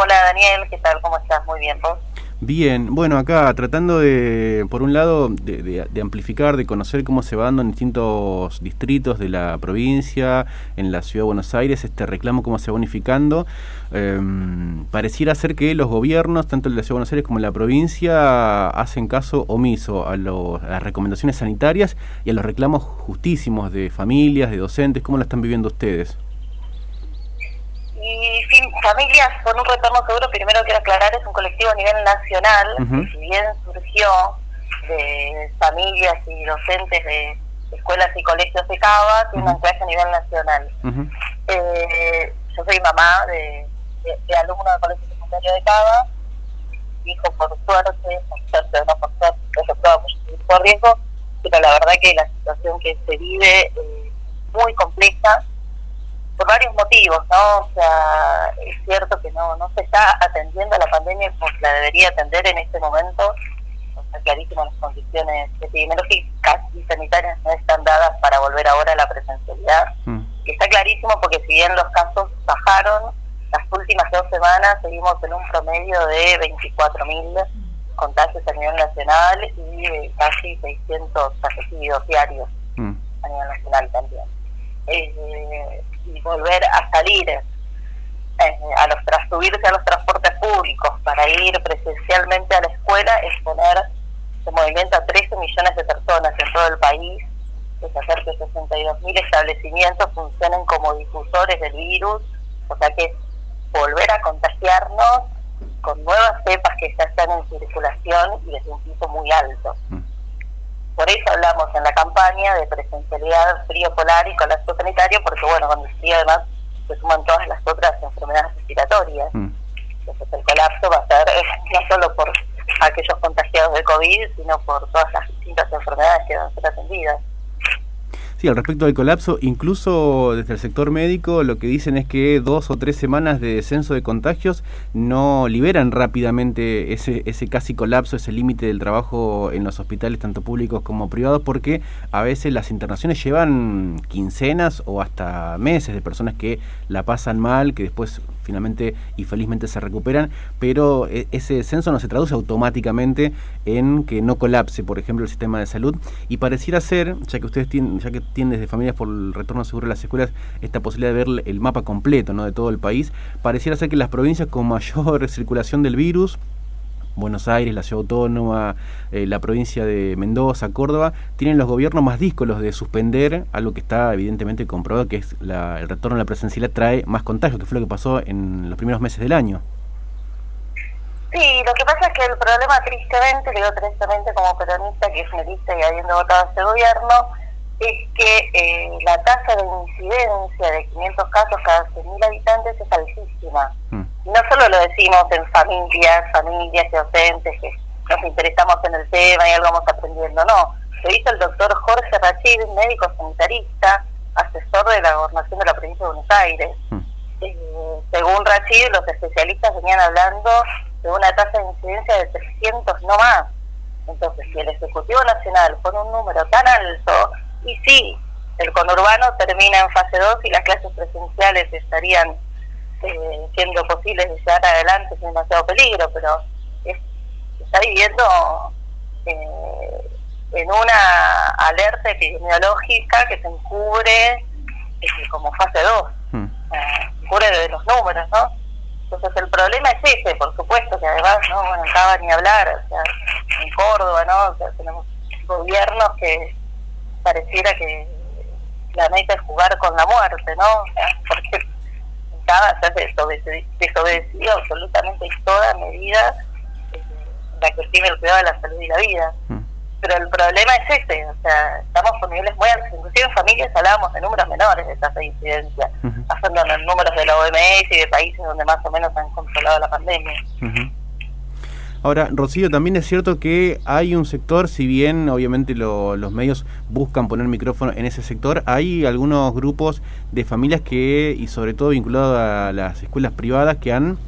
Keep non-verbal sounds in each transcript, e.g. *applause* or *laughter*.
Hola Daniel, ¿qué tal? ¿Cómo estás? Muy bien, ¿vos? Bien, bueno, acá tratando de, por un lado, de, amplificar, de conocer cómo se va dando en distintos distritos de la provincia, en la ciudad de Buenos Aires, este reclamo, cómo se va unificando. Em, pareciera ser que los gobiernos, tanto en la ciudad de Buenos Aires como la provincia, hacen caso omiso a, a las recomendaciones sanitarias y a los reclamos justísimos de familias, de docentes. ¿Cómo lo están viviendo ustedes? Y Familias con un retorno seguro, primero quiero aclarar, es un colectivo a nivel nacional, que si bien surgió de familias y docentes de escuelas y colegios de Cava, tiene un a nivel nacional. eh, yo soy mamá de, de, alumno del colegio secundario de Cava, hijo por suerte, por suerte no por suerte, mucho por riesgo, pero la verdad que la situación que se vive es eh, muy compleja, por varios motivos, ¿no? O sea, es cierto que no, no se está atendiendo a la pandemia como se la debería atender en este momento. O sea, clarísimo, las condiciones epidemiológicas y sanitarias no están dadas para volver ahora a la presencialidad. Mm. Está clarísimo porque si bien los casos bajaron, las últimas dos semanas seguimos en un promedio de 24.000 contagios a nivel nacional y casi 600 fallecidos diarios mm. a nivel nacional también. Eh, y volver a salir eh, a los tras subirse a los transportes públicos para ir presencialmente a la escuela es poner en movimiento a 13 millones de personas en todo el país, es hacer que 62 mil establecimientos funcionen como difusores del virus, o sea que volver a contagiarnos con nuevas cepas que ya están en circulación y desde un piso muy alto. Por eso hablamos en la campaña de presencialidad frío polar y colapso sanitario, porque bueno, con el frío además se suman todas las otras enfermedades respiratorias. Mm. Entonces el colapso va a ser no solo por aquellos contagiados de COVID, sino por todas las distintas enfermedades que van a ser atendidas. Sí, al respecto del colapso, incluso desde el sector médico lo que dicen es que dos o tres semanas de descenso de contagios no liberan rápidamente ese, ese casi colapso, ese límite del trabajo en los hospitales, tanto públicos como privados, porque a veces las internaciones llevan quincenas o hasta meses de personas que la pasan mal, que después finalmente y felizmente se recuperan, pero e, ese descenso no se traduce automáticamente en que no colapse, por ejemplo, el sistema de salud. Y pareciera ser, ya que ustedes tienen, ya que tienen desde Familias por el Retorno Seguro de las Escuelas esta posibilidad de ver el mapa completo ¿no? de todo el país, pareciera ser que las provincias con mayor *laughs* circulación del virus Buenos Aires, la ciudad autónoma, eh, la provincia de Mendoza, Córdoba, tienen los gobiernos más díscolos de suspender algo que está evidentemente comprobado, que es el retorno a la presencialidad trae más contagios, que fue lo que pasó en los primeros meses del año. Sí, lo que pasa es que el problema, tristemente, digo tristemente como peronista, que es y habiendo votado este gobierno, es que eh, la tasa de incidencia de 500 casos cada 100.000 habitantes es altísima. Mm. No solo lo decimos en familias, familias y docentes que nos interesamos en el tema y algo vamos aprendiendo, no. Lo dice el doctor Jorge Rachid, médico sanitarista, asesor de la gobernación de la provincia de Buenos Aires. Mm. Eh, según Rachid, los especialistas venían hablando de una tasa de incidencia de 300 no más. Entonces, si el Ejecutivo Nacional pone un número tan alto, y sí, el conurbano termina en fase 2 y las clases presenciales estarían eh, siendo posibles de llevar adelante sin demasiado peligro, pero es, está viviendo eh, en una alerta epidemiológica que se encubre eh, como fase 2, hmm. encubre de los números, ¿no? Entonces el problema es ese, por supuesto, que además, no bueno, acaba ni hablar, o sea, en Córdoba, ¿no? O sea, tenemos gobiernos que pareciera que la meta es jugar con la muerte, ¿no? Porque cada se desobedecido absolutamente toda medida eh, la que tiene el cuidado de la salud y la vida. Mm. Pero el problema es ese, o sea, estamos con niveles muy altos, inclusive en familias hablábamos de números menores de tasa de incidencia, pasando en números de la OMS y de países donde más o menos han controlado la pandemia. Ahora, Rocío, también es cierto que hay un sector, si bien obviamente los medios buscan poner micrófono en ese sector, hay algunos grupos de familias que, y sobre todo vinculados a las escuelas privadas, que han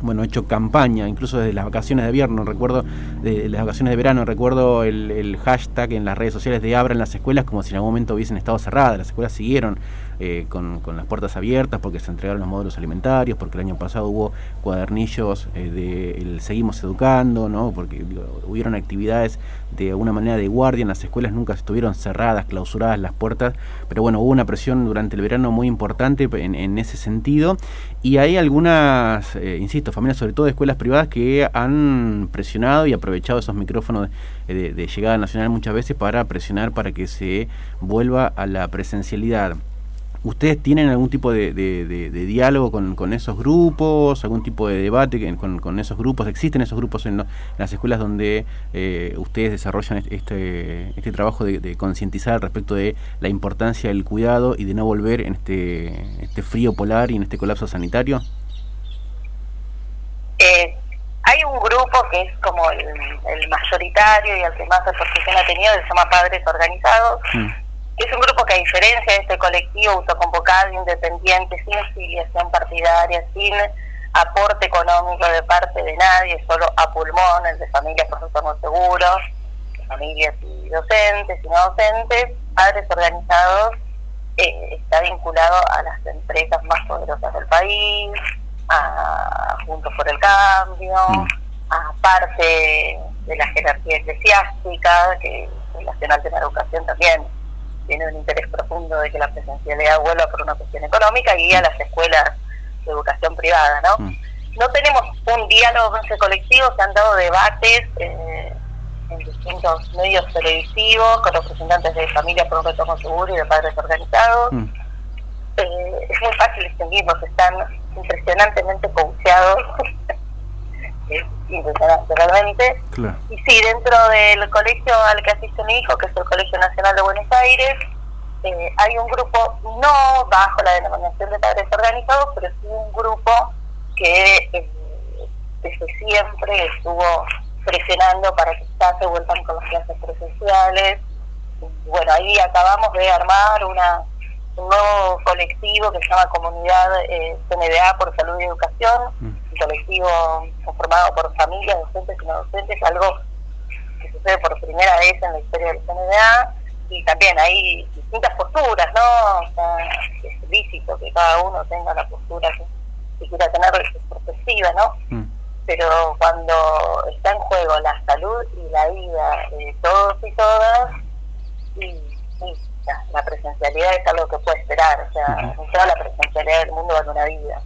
bueno, hecho campaña, incluso desde las vacaciones de invierno, recuerdo, de las vacaciones de verano, recuerdo el hashtag en las redes sociales de abran las escuelas como si en algún momento hubiesen estado cerradas, las escuelas siguieron eh, con, las puertas abiertas porque se entregaron los módulos alimentarios, porque el año pasado hubo cuadernillos eh, de el Seguimos Educando, ¿no? porque hubieron actividades de alguna manera de guardia en las escuelas, nunca estuvieron cerradas, clausuradas las puertas, pero bueno, hubo una presión durante el verano muy importante en, ese sentido y hay algunas, eh, insisto, familias sobre todo de escuelas privadas que han presionado y aprovechado esos micrófonos de llegada nacional muchas veces para presionar para que se vuelva a la presencialidad. ¿Ustedes tienen algún tipo de, de, de, de diálogo con, con, esos grupos, algún tipo de debate con, con esos grupos? ¿Existen esos grupos en, en las escuelas donde eh, ustedes desarrollan este, este trabajo de, concientizar respecto de la importancia del cuidado y de no volver en este, este frío polar y en este colapso sanitario? Eh, hay un grupo que es como el, el, mayoritario y el que más repercusión ha tenido, que se llama Padres Organizados. Mm es un grupo que a diferencia de este colectivo autoconvocado, independiente, sin filiación partidaria, sin aporte económico de parte de nadie, solo a pulmón, el de familias por estamos seguros, familias y docentes y no docentes, padres organizados, eh, está vinculado a las empresas más poderosas del país, a Juntos por el Cambio, mm. a parte de la jerarquía eclesiástica, que el Nacional de la Educación también tiene un interés profundo de que la presencialidad vuelva por una cuestión económica y a las escuelas de educación privada, ¿no? Mm. No tenemos un diálogo con ese colectivo, se han dado debates eh, en distintos medios televisivos con representantes de familias por un retorno seguro y de padres organizados. Mm. Eh, es muy fácil distinguirlos, están impresionantemente coacheados es realmente. Y sí, dentro del colegio al que asiste mi hijo, que es el Colegio Nacional de Buenos Aires, eh, hay un grupo, no bajo la denominación de padres organizados, pero sí un grupo que eh, desde siempre estuvo presionando para que ya se vuelvan con las clases presenciales. Bueno, ahí acabamos de armar una un nuevo colectivo que se llama Comunidad eh, CNDA por Salud y Educación, mm. Colectivo conformado por familias, docentes y no docentes, algo que sucede por primera vez en la historia del CNDA, y también hay distintas posturas, ¿no? O sea, es lícito que cada uno tenga la postura que, quiera tener su perspectiva, ¿no? Mm. Pero cuando está en juego la salud y la vida de todos y todas, y, y la presencialidad es algo que puede esperar, o sea, toda la presencialidad del mundo va una vida.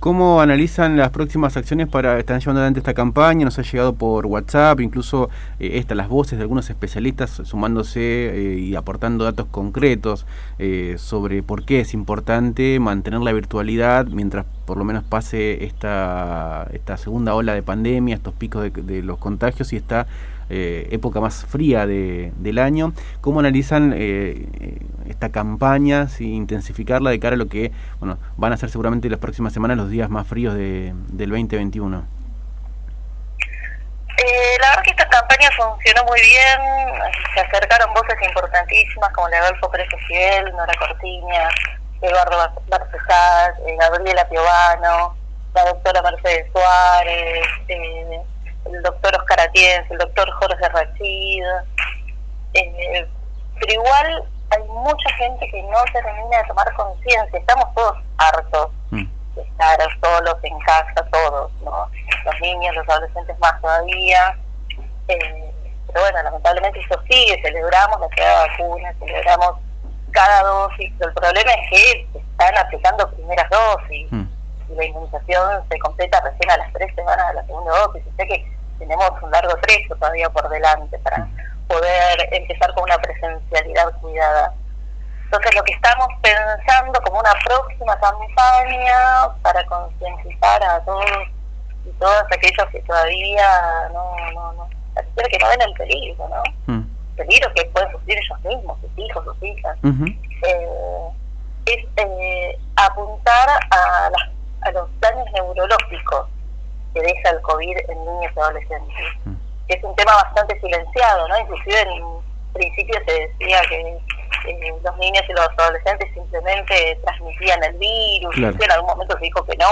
¿Cómo analizan las próximas acciones para están llevando adelante esta campaña? Nos ha llegado por WhatsApp, incluso eh, las voces de algunos especialistas sumándose eh, y aportando datos concretos eh, sobre por qué es importante mantener la virtualidad mientras por lo menos pase esta, esta segunda ola de pandemia, estos picos de, de los contagios y esta eh, época más fría de, del año. ¿Cómo analizan eh, esta campaña, si intensificarla de cara a lo que bueno van a ser seguramente las próximas semanas los días más fríos de, del 2021? Eh, la verdad que esta campaña funcionó muy bien, se acercaron voces importantísimas como la Adolfo Pérez Fidel, Nora Cortiña, Eduardo Barcesat, eh, Gabriela Piovano, la doctora Mercedes Suárez, eh, el doctor Oscar Atienz, el doctor Jorge Rachid, eh, pero igual hay mucha gente que no termina de tomar conciencia, estamos todos hartos mm. de estar solos en casa, todos, ¿no? los niños, los adolescentes más todavía, eh, pero bueno, lamentablemente eso sigue, celebramos la llegada de vacunas, celebramos cada dosis, el problema es que están aplicando primeras dosis. Mm y la inmunización se completa recién a las tres semanas de la segunda dosis. sé que tenemos un largo trecho todavía por delante para poder empezar con una presencialidad cuidada. Entonces lo que estamos pensando como una próxima campaña para concientizar a todos y todas aquellos que todavía no, no, no, que no ven el peligro, ¿no? Mm. peligro que pueden sufrir ellos mismos, sus hijos, sus hijas. eh, es eh, apuntar a las a los daños neurológicos que deja el COVID en niños y adolescentes. Mm. Es un tema bastante silenciado, ¿no? Inclusive en principio se decía que eh, los niños y los adolescentes simplemente transmitían el virus, en algún momento se dijo que no,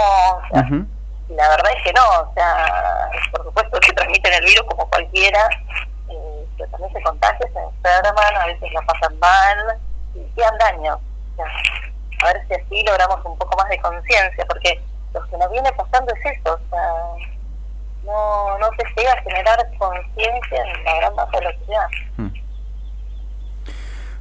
y la verdad es que no, o sea, por supuesto que *laughs* transmiten el virus como cualquiera, eh, pero también se contagian, se enferman, a veces lo pasan mal y quedan daños. a ver si así logramos un poco más de conciencia, porque lo que nos viene pasando es eso, o sea, no, no se llega a generar conciencia en la gran masa de la sociedad.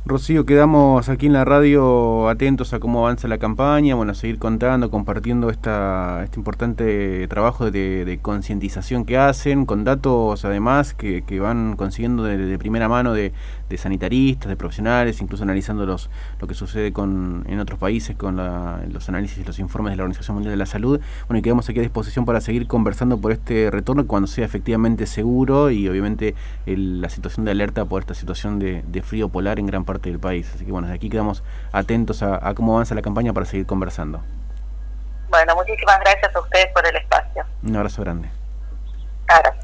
Rocío, quedamos aquí en la radio atentos a cómo avanza la campaña, bueno, a seguir contando, compartiendo esta, este importante trabajo de, concientización que hacen, con datos además que, que van consiguiendo de, primera mano de, sanitaristas, de profesionales, incluso analizando los, lo que sucede con, en otros países con los análisis y los informes de la Organización Mundial de la Salud. Bueno, y quedamos aquí a disposición para seguir conversando por este retorno cuando sea efectivamente seguro y obviamente la situación de alerta por esta situación de frío polar en gran parte del país. Así que bueno, desde aquí quedamos atentos a, cómo avanza la campaña para seguir conversando. Bueno, muchísimas gracias a ustedes por el espacio. Un abrazo grande. Gracias.